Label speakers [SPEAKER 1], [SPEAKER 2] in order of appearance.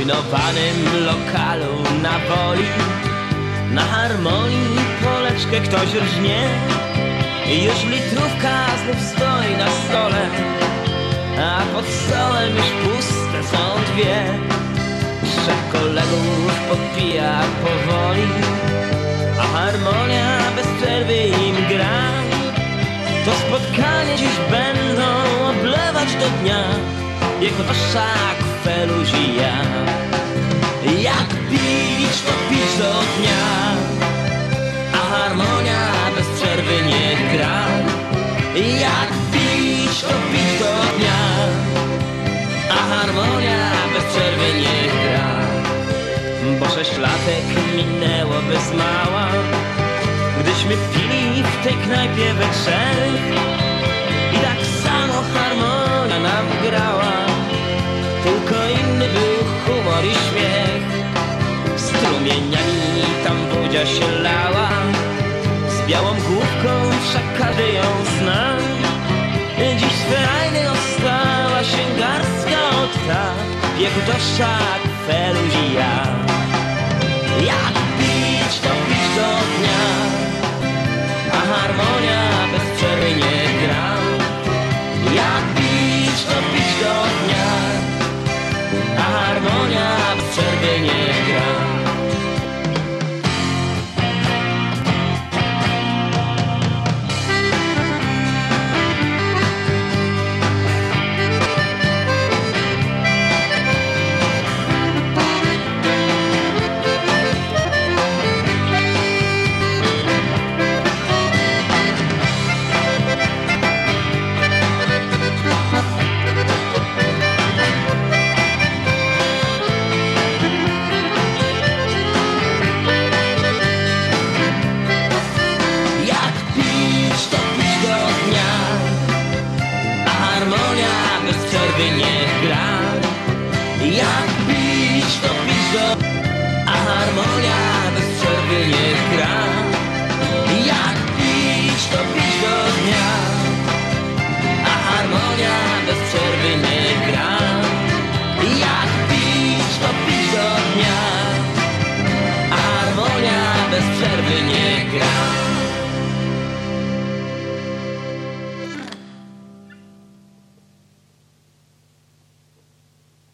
[SPEAKER 1] wyrafinowanym lokalu na woli Na harmonii poleczkę ktoś rżnie. I już litrówka znów stoi na stole A pod stołem już puste są dwie. Trzech kolegów podpija powoli A harmonia bez przerwy im gra. To spotkanie dziś będą oblewać do dnia Jego to szak feluzi ja. Jak pić to pić do dnia. A harmonia bez przerwy nie gra. Jak pić to pić do dnia. A harmonia bez przerwy nie gra. Bo sześć latek minęło bez mała Gdyśmy pili w tej knajpie we trzech. I tak samo harmonia Strumieniami tam wodzia się lała. Z białą główką wszak ją zna Dziś sferajny ostała się garstka od tak Wieku to szak feluzi ja. Jak pić to pić do dnia. A harmonia bez przerwy nie gra. Jak pić to pić do dnia. A harmonia bez przerwy nie gra ciebie nie gra. Jak pić, to pić do... A harmonia bez przerwy nie gra. Jak pić, to pić do dnia A harmonia bez przerwy nie gra. Jak pić, to pić do dnia A harmonia bez przerwy nie gra.